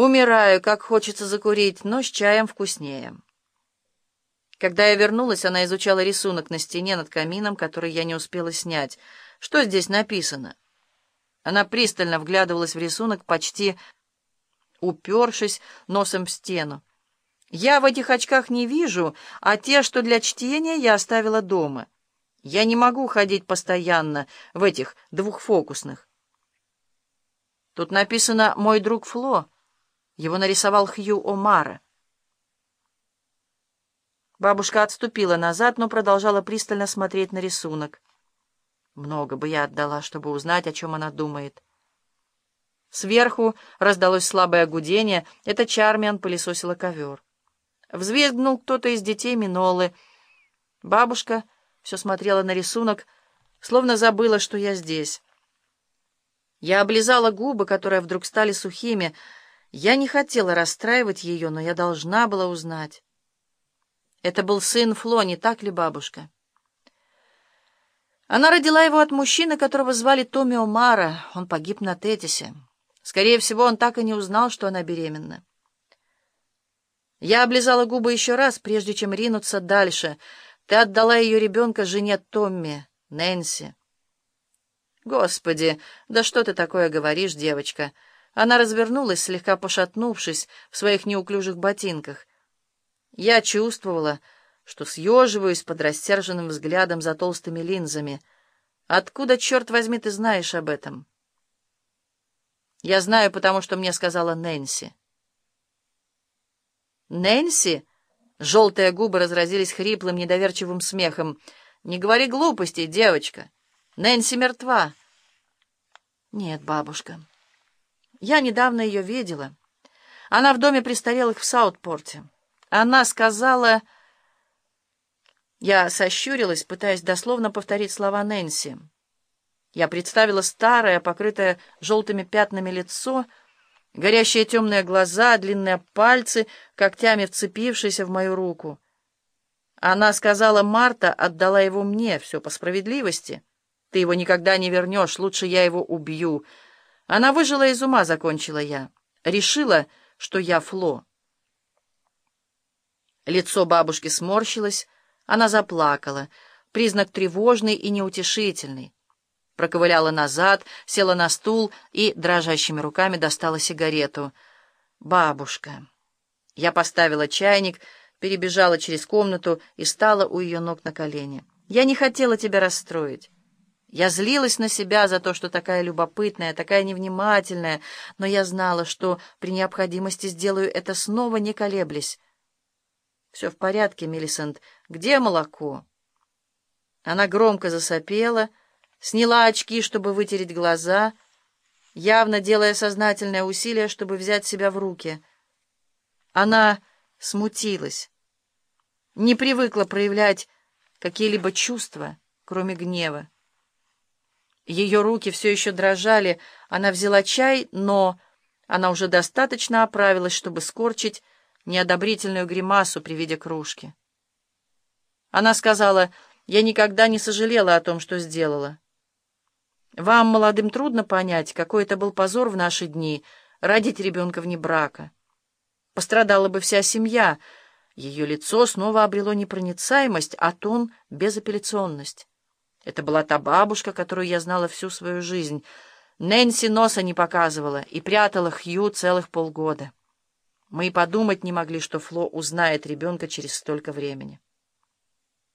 Умираю, как хочется закурить, но с чаем вкуснее. Когда я вернулась, она изучала рисунок на стене над камином, который я не успела снять. Что здесь написано? Она пристально вглядывалась в рисунок, почти упершись носом в стену. Я в этих очках не вижу, а те, что для чтения, я оставила дома. Я не могу ходить постоянно в этих двухфокусных. Тут написано «Мой друг Фло». Его нарисовал Хью О'Мара. Бабушка отступила назад, но продолжала пристально смотреть на рисунок. Много бы я отдала, чтобы узнать, о чем она думает. Сверху раздалось слабое гудение. Это Чармиан пылесосила ковер. Взвизгнул кто-то из детей Минолы. Бабушка все смотрела на рисунок, словно забыла, что я здесь. Я облизала губы, которые вдруг стали сухими. Я не хотела расстраивать ее, но я должна была узнать. Это был сын Фло, не так ли, бабушка? Она родила его от мужчины, которого звали Томми Омара. Он погиб на Тетисе. Скорее всего, он так и не узнал, что она беременна. Я облизала губы еще раз, прежде чем ринуться дальше. Ты отдала ее ребенка жене Томми, Нэнси. Господи, да что ты такое говоришь, девочка? Она развернулась, слегка пошатнувшись в своих неуклюжих ботинках. Я чувствовала, что съеживаюсь под рассерженным взглядом за толстыми линзами. Откуда, черт возьми, ты знаешь об этом? Я знаю, потому что мне сказала Нэнси. Нэнси? Желтые губы разразились хриплым, недоверчивым смехом. Не говори глупостей, девочка. Нэнси мертва. Нет, бабушка. Я недавно ее видела. Она в доме престарелых в Саутпорте. Она сказала... Я сощурилась, пытаясь дословно повторить слова Нэнси. Я представила старое, покрытое желтыми пятнами лицо, горящие темные глаза, длинные пальцы, когтями вцепившиеся в мою руку. Она сказала, Марта отдала его мне, все по справедливости. Ты его никогда не вернешь, лучше я его убью. Она выжила из ума, закончила я. Решила, что я Фло. Лицо бабушки сморщилось, она заплакала, признак тревожный и неутешительный. Проковыляла назад, села на стул и дрожащими руками достала сигарету. «Бабушка!» Я поставила чайник, перебежала через комнату и стала у ее ног на колени. «Я не хотела тебя расстроить». Я злилась на себя за то, что такая любопытная, такая невнимательная, но я знала, что при необходимости сделаю это снова, не колеблясь. «Все в порядке, Миллисент. Где молоко?» Она громко засопела, сняла очки, чтобы вытереть глаза, явно делая сознательное усилие, чтобы взять себя в руки. Она смутилась, не привыкла проявлять какие-либо чувства, кроме гнева. Ее руки все еще дрожали, она взяла чай, но она уже достаточно оправилась, чтобы скорчить неодобрительную гримасу при виде кружки. Она сказала, «Я никогда не сожалела о том, что сделала. Вам, молодым, трудно понять, какой это был позор в наши дни родить ребенка вне брака. Пострадала бы вся семья. Ее лицо снова обрело непроницаемость, а тон — безапелляционность. Это была та бабушка, которую я знала всю свою жизнь. Нэнси носа не показывала и прятала Хью целых полгода. Мы и подумать не могли, что Фло узнает ребенка через столько времени.